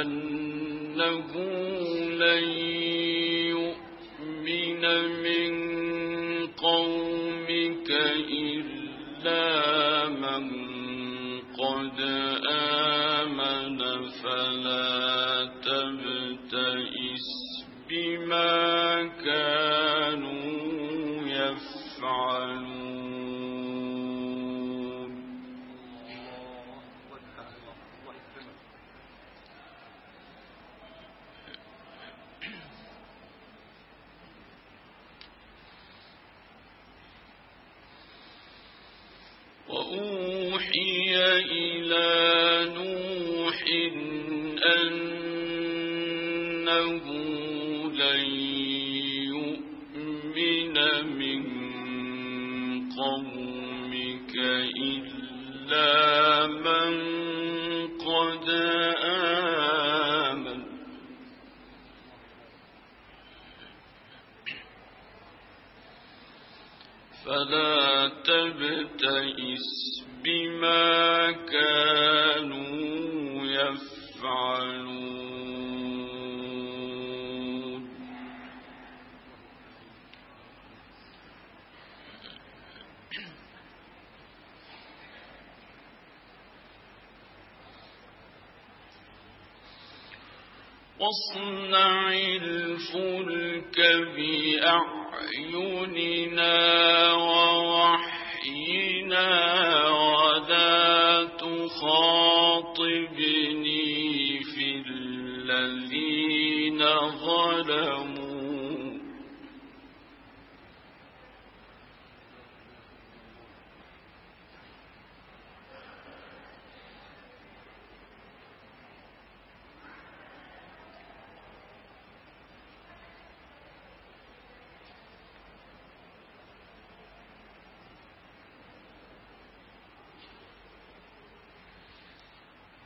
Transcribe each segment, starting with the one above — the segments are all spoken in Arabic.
أنه لن يؤمن من واصنع الفلك بأعيننا ووحينا ولا تخاطبني في الذين ظلموا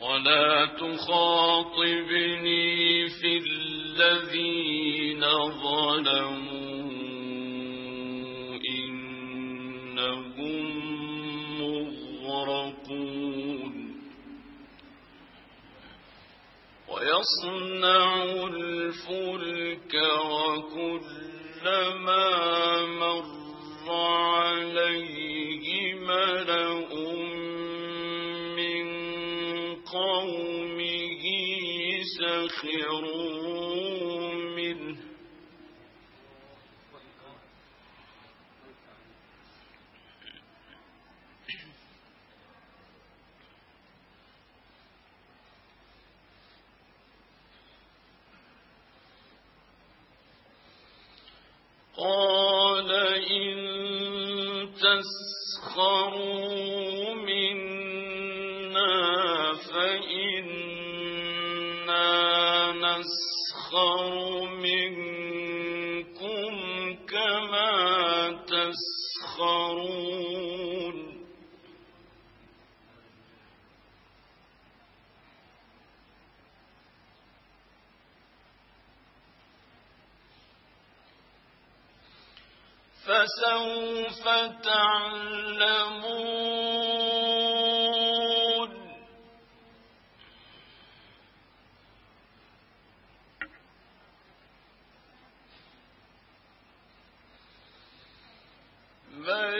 ولا تخاطبني في الذين ظلموا إنهم مغرقون ويصنع الفلك وكلما مر عليه ملأ قال إن تسخروا منا نسخر منكم كما تسخرون. فسوف تعلمون the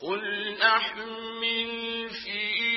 قل أحمل فيه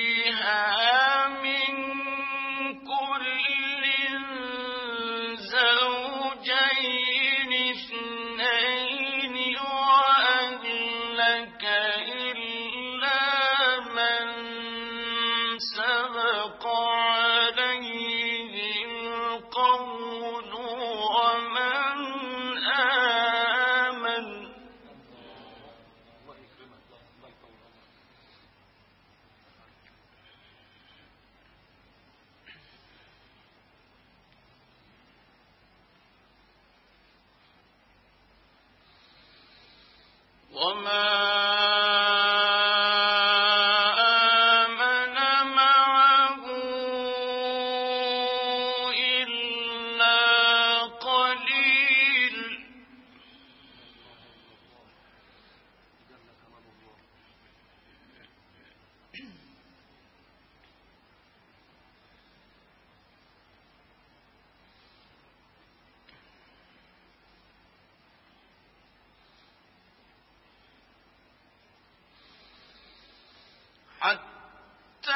啊这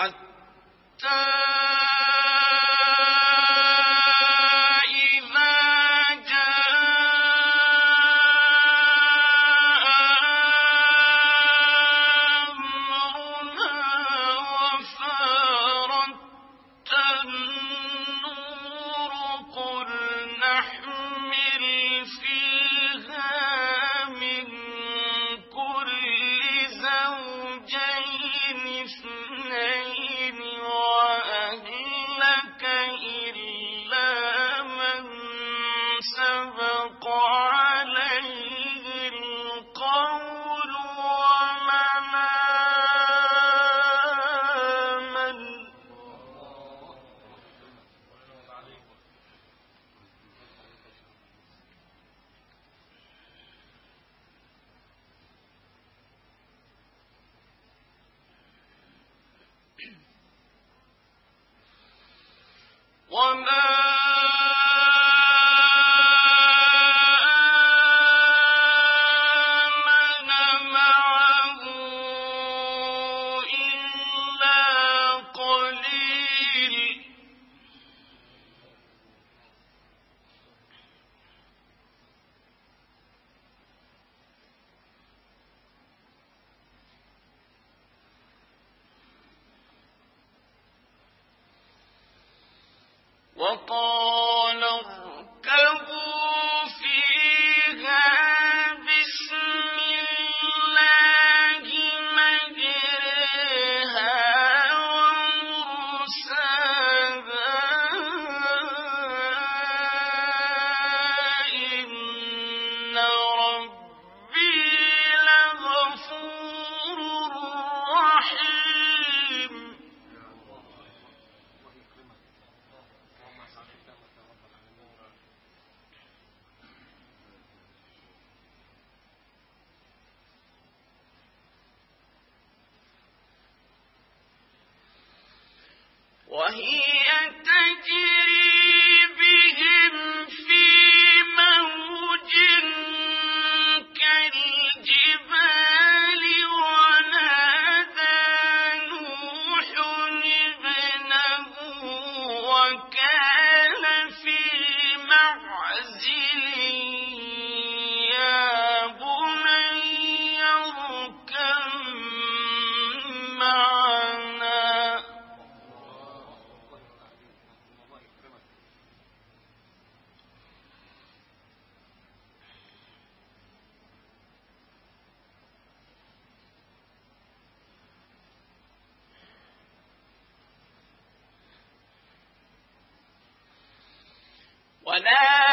عن وقال وهي ولا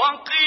وقيل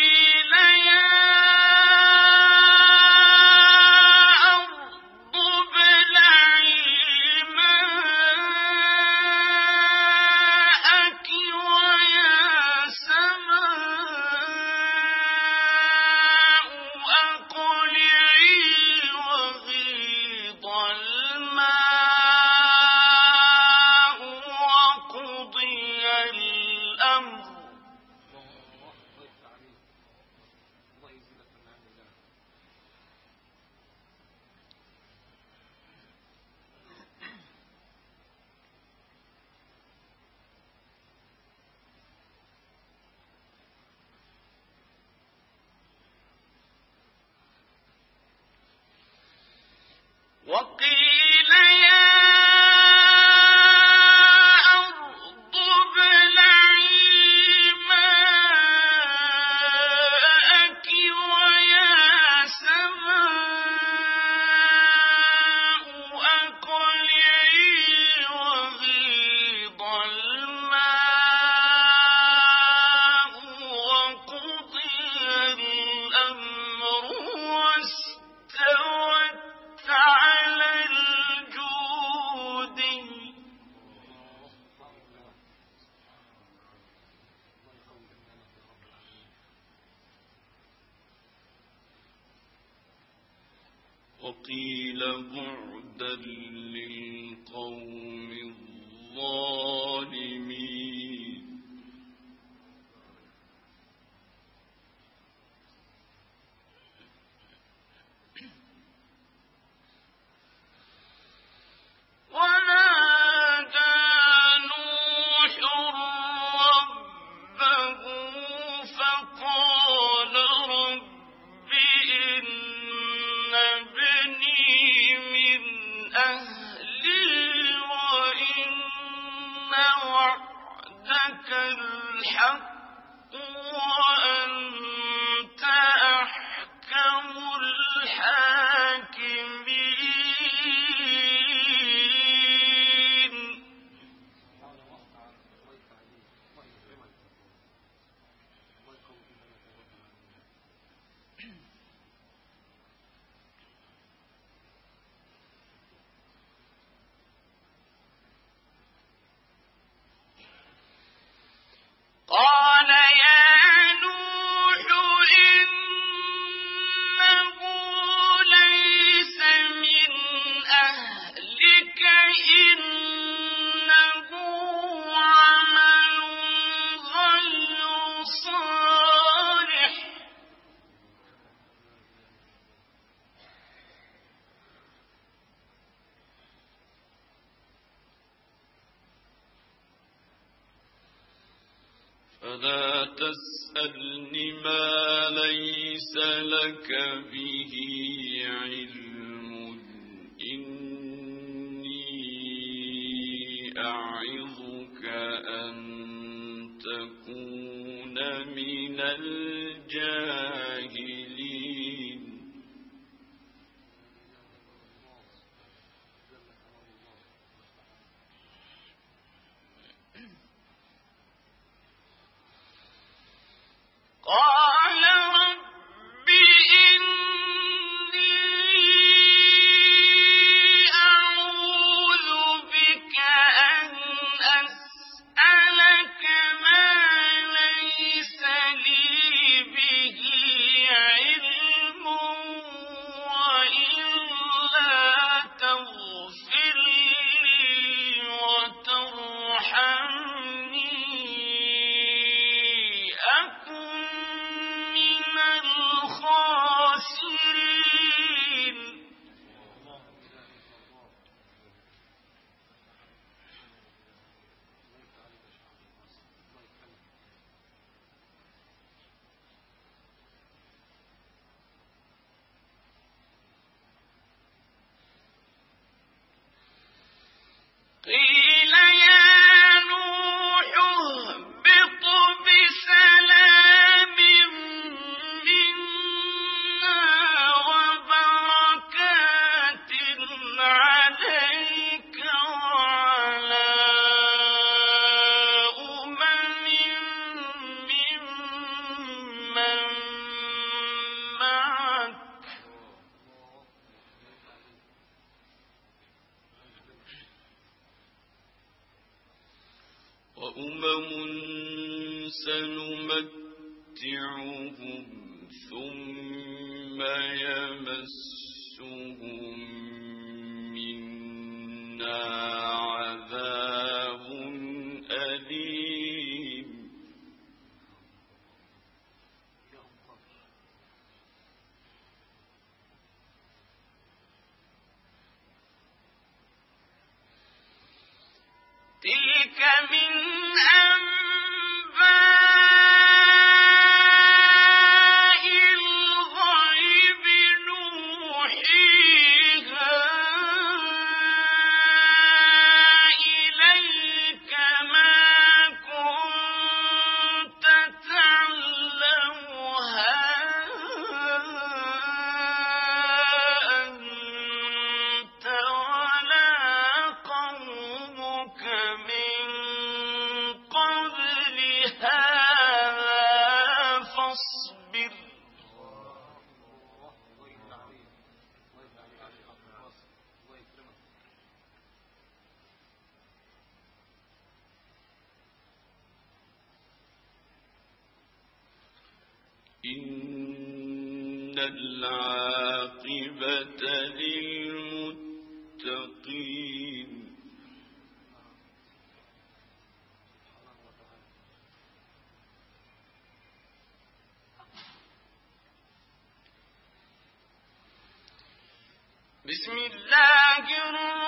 على وقيل بعدا للقوم الظالمين. فلا تسألني ما ليس لك به علم. العاقبة للمتقين. بسم الله الرحمن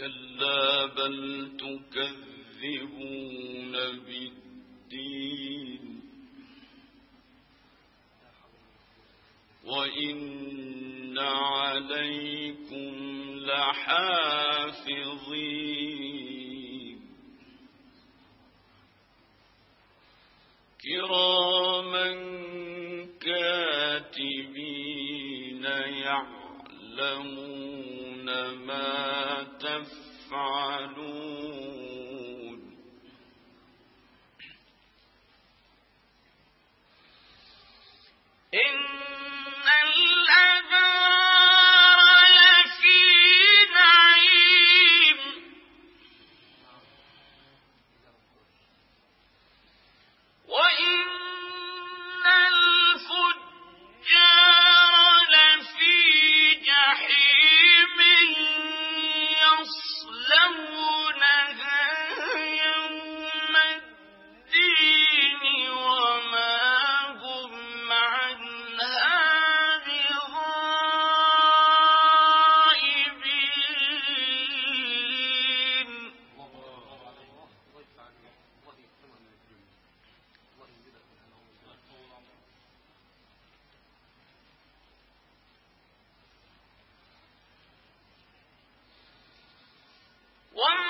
كلا بل تكذبون بالدين وإن عليكم لحافظين كراما كاتبين يعلمون for وما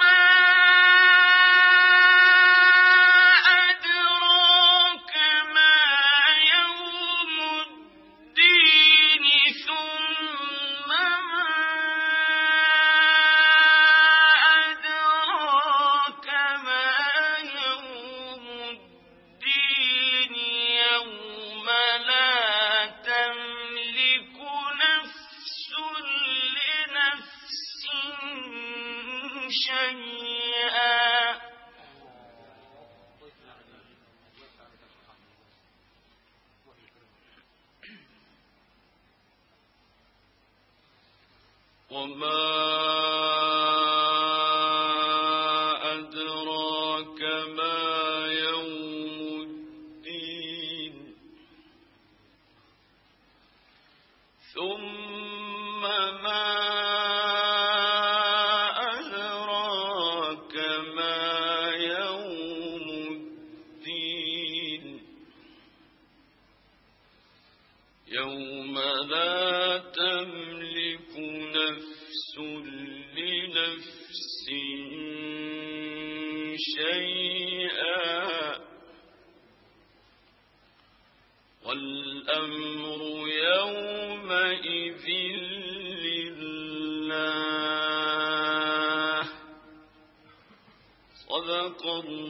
صدق الله